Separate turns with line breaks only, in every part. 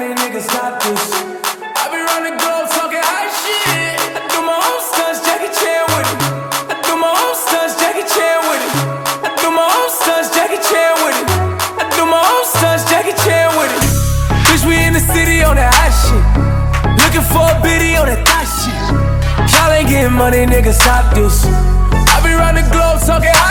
these niggas stop this. I be round the globe talking high shit. I do my own stunts, Jackie Chan with it. I do my own stunts, Jackie Chan with it. I do my own stunts, Jackie Chan with it. I do my own stunts, Jackie Chan with it. Bitch, we in the city on that high shit. Looking for a biddy on that thot shit. Y'all ain't getting money, niggas stop this. I be round the globe talking high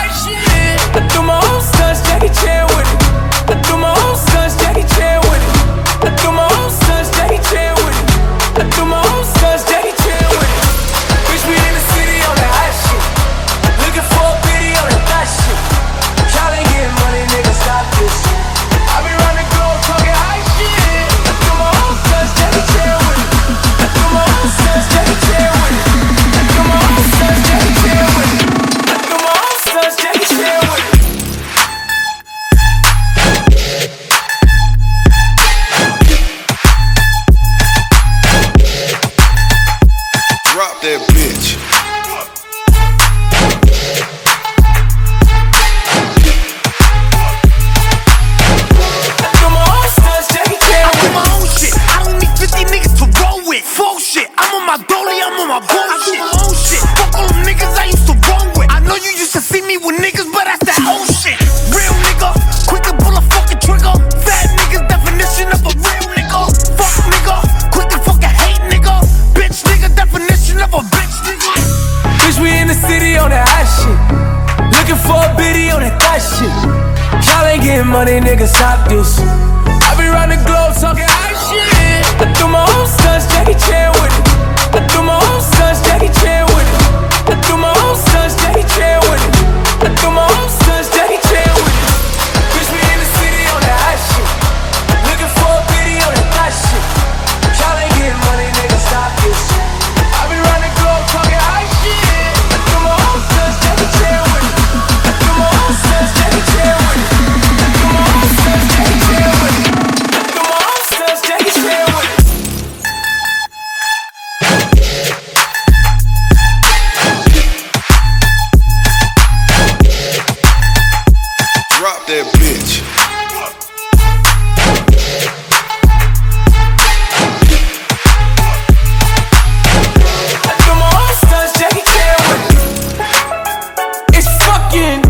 my
bullshit. I do my own shit. Fuck all them niggas I used to roll with. I know you used to see me with niggas, but that's that old shit. Real nigga, quick to pull a fucking trigger. Fat niggas, definition of a real nigga. Fuck nigga, quick to fucking hate nigga. Bitch nigga, definition of a bitch nigga.
Bitch, we in the city on that hot shit. Looking for a biddy on that thot shit. Y'all ain't getting money, nigga, stop this. I be round the globe talking high shit. I do my own stunts, Jackie again.